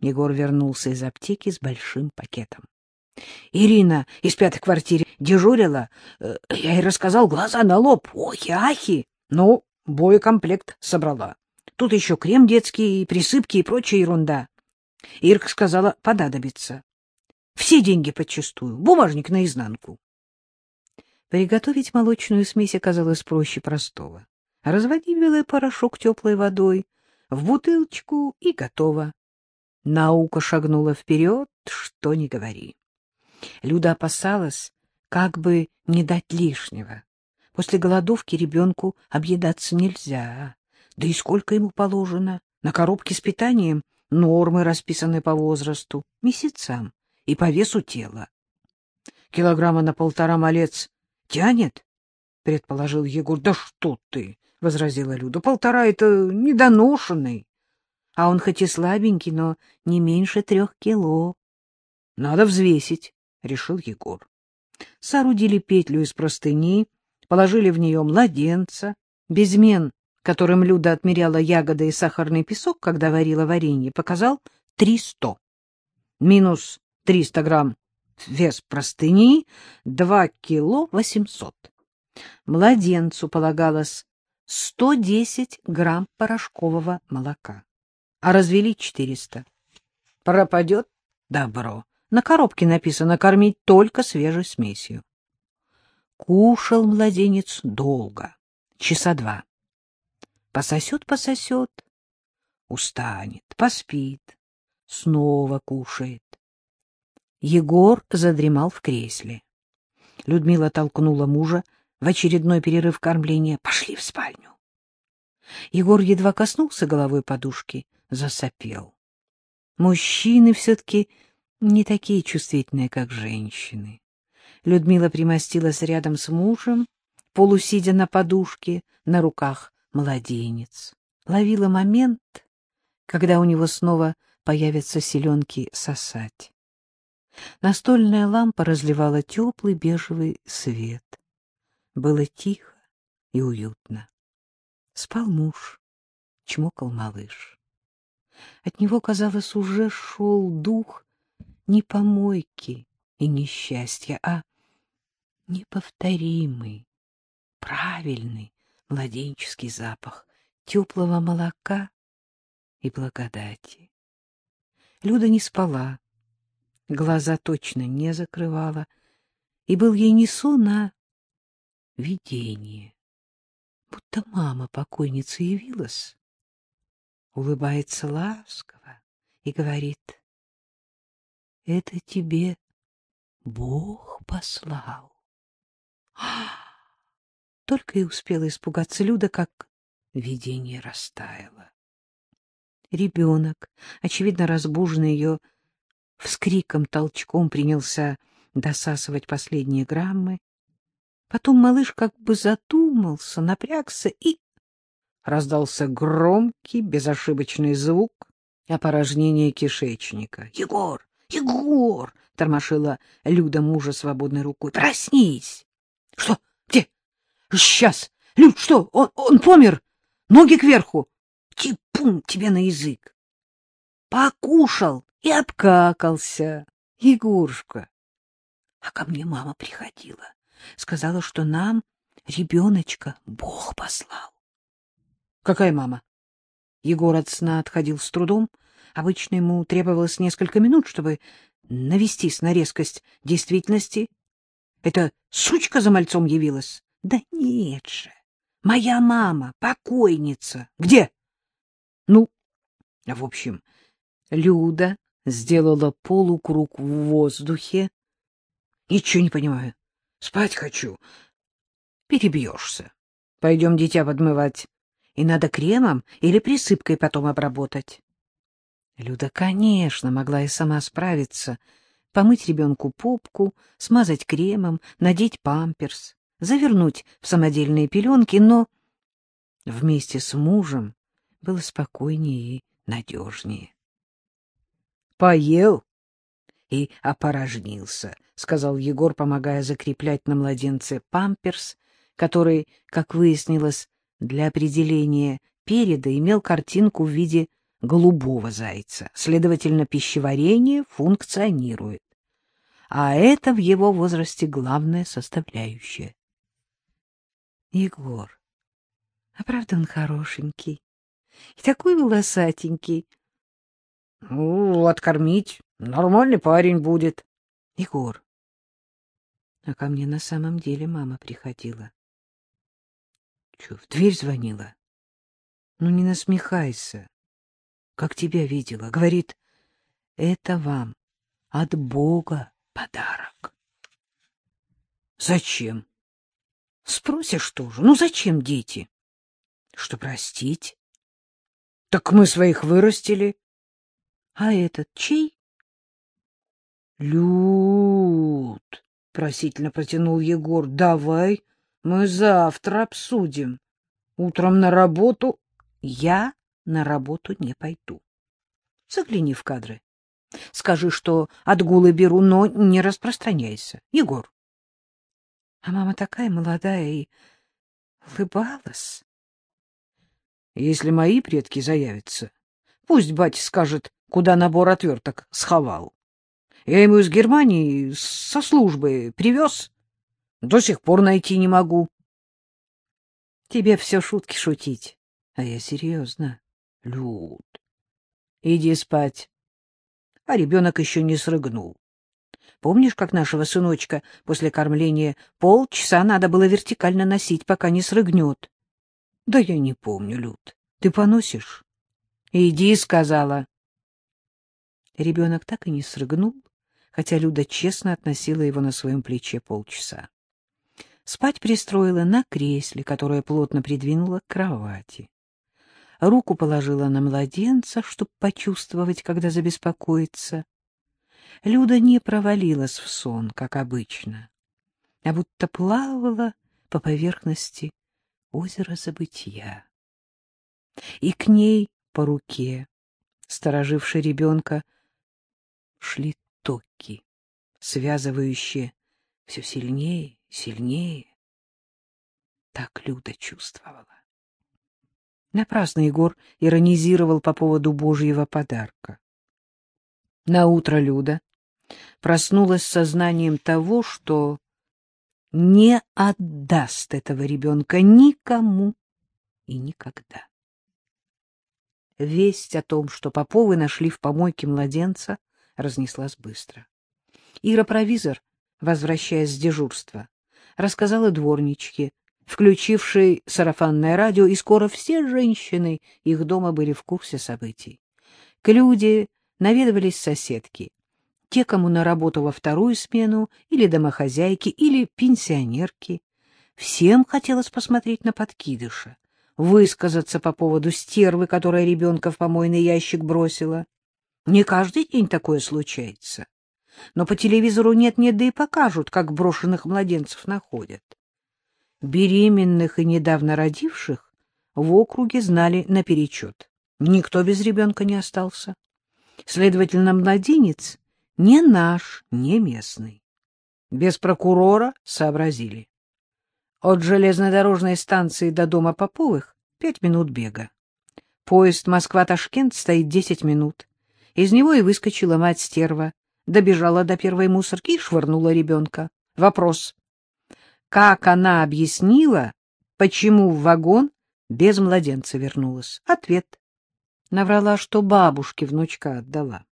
Егор вернулся из аптеки с большим пакетом. Ирина из пятой квартиры дежурила. Э, я ей рассказал, глаза на лоб. Охи-ахи. Ну, боекомплект собрала. Тут еще крем детский, присыпки и прочая ерунда. Ирка сказала, подадобится. Все деньги подчистую, бумажник наизнанку. Приготовить молочную смесь оказалось проще простого. Разводи белый порошок теплой водой в бутылочку и готово. Наука шагнула вперед, что ни говори. Люда опасалась, как бы не дать лишнего. После голодовки ребенку объедаться нельзя. Да и сколько ему положено? На коробке с питанием нормы расписаны по возрасту, месяцам и по весу тела. Килограмма на полтора малец тянет? — предположил Егор. — Да что ты! — возразила Люда. — Полтора — это недоношенный. А он хоть и слабенький, но не меньше трех кило. — Надо взвесить, — решил Егор. Соорудили петлю из простыни, положили в нее младенца, безмен, которым Люда отмеряла ягоды и сахарный песок, когда варила варенье, показал триста. Минус триста грамм вес простыни, два кило восемьсот. Младенцу полагалось сто десять грамм порошкового молока, а развели четыреста. Пропадет добро. На коробке написано «кормить только свежей смесью». Кушал младенец долго, часа два. Пососет-пососет, устанет, поспит, снова кушает. Егор задремал в кресле. Людмила толкнула мужа в очередной перерыв кормления. «Пошли в спальню». Егор едва коснулся головой подушки, засопел. Мужчины все-таки не такие чувствительные, как женщины. Людмила примостилась рядом с мужем, полусидя на подушке, на руках младенец. Ловила момент, когда у него снова появятся селенки сосать. Настольная лампа разливала теплый бежевый свет. Было тихо и уютно. Спал муж, чмокал малыш. От него, казалось, уже шел дух не помойки и несчастья, а неповторимый, правильный младенческий запах теплого молока и благодати. Люда не спала, глаза точно не закрывала, и был ей не сон, а видение, будто мама покойницы явилась, улыбается ласково и говорит — это тебе Бог послал. Только и успела испугаться Люда, как видение растаяло. Ребенок, очевидно разбуженный ее вскриком толчком, принялся досасывать последние граммы. Потом малыш как бы задумался, напрягся и... Раздался громкий, безошибочный звук опорожнения кишечника. — Егор! — Егор! — тормошила Люда мужа свободной рукой. — Проснись! — Что? Где? — Сейчас! Люд, что? Он, он помер! Ноги кверху! Типун тебе на язык! Покушал и обкакался. Егорушка! А ко мне мама приходила. Сказала, что нам ребеночка Бог послал. — Какая мама? Егор от сна отходил с трудом, — Обычно ему требовалось несколько минут, чтобы навестись на резкость действительности. Это сучка за мальцом явилась? Да нет же. Моя мама, покойница. Где? Ну, в общем, Люда сделала полукруг в воздухе. Ничего не понимаю. Спать хочу. Перебьешься. Пойдем дитя подмывать. И надо кремом или присыпкой потом обработать. Люда, конечно, могла и сама справиться. Помыть ребенку попку, смазать кремом, надеть памперс, завернуть в самодельные пеленки, но вместе с мужем было спокойнее и надежнее. — Поел и опорожнился, — сказал Егор, помогая закреплять на младенце памперс, который, как выяснилось, для определения переда имел картинку в виде голубого зайца, следовательно, пищеварение функционирует. А это в его возрасте главная составляющая. Егор, а правда он хорошенький? И такой волосатенький. Ну, откормить. Нормальный парень будет. Егор, а ко мне на самом деле мама приходила. Чё, в дверь звонила? Ну, не насмехайся. Как тебя видела. Говорит, это вам от Бога подарок. Зачем? Спросишь тоже. Ну, зачем дети? Что простить? Так мы своих вырастили. А этот чей? Люд, просительно протянул Егор. Давай мы завтра обсудим. Утром на работу я на работу не пойду. Загляни в кадры. Скажи, что отгулы беру, но не распространяйся. Егор. А мама такая молодая и улыбалась. Если мои предки заявятся, пусть батя скажет, куда набор отверток сховал. Я ему из Германии со службы привез. До сих пор найти не могу. Тебе все шутки шутить, а я серьезно. Люд, иди спать. А ребенок еще не срыгнул. Помнишь, как нашего сыночка после кормления полчаса надо было вертикально носить, пока не срыгнет? Да я не помню, Люд. Ты поносишь? Иди, сказала. Ребенок так и не срыгнул, хотя Люда честно относила его на своем плече полчаса. Спать пристроила на кресле, которое плотно придвинула к кровати. Руку положила на младенца, чтобы почувствовать, когда забеспокоится. Люда не провалилась в сон, как обычно, а будто плавала по поверхности озера забытия. И к ней по руке, сторожившей ребенка, шли токи, связывающие все сильнее сильнее. Так Люда чувствовала. Напрасно Егор иронизировал по поводу Божьего подарка. На утро Люда проснулась с сознанием того, что не отдаст этого ребенка никому и никогда. Весть о том, что Поповы нашли в помойке младенца, разнеслась быстро. Ира-провизор, возвращаясь с дежурства, рассказала дворничке, включившей сарафанное радио, и скоро все женщины их дома были в курсе событий. К люди наведывались соседки, те, кому на работу во вторую смену, или домохозяйки, или пенсионерки. Всем хотелось посмотреть на подкидыша, высказаться по поводу стервы, которая ребенка в помойный ящик бросила. Не каждый день такое случается но по телевизору нет-нет, да и покажут, как брошенных младенцев находят. Беременных и недавно родивших в округе знали наперечет. Никто без ребенка не остался. Следовательно, младенец не наш, не местный. Без прокурора сообразили. От железнодорожной станции до дома Поповых пять минут бега. Поезд Москва-Ташкент стоит десять минут. Из него и выскочила мать-стерва, добежала до первой мусорки и швырнула ребенка. Вопрос. Как она объяснила, почему в вагон без младенца вернулась? Ответ. Наврала, что бабушке внучка отдала.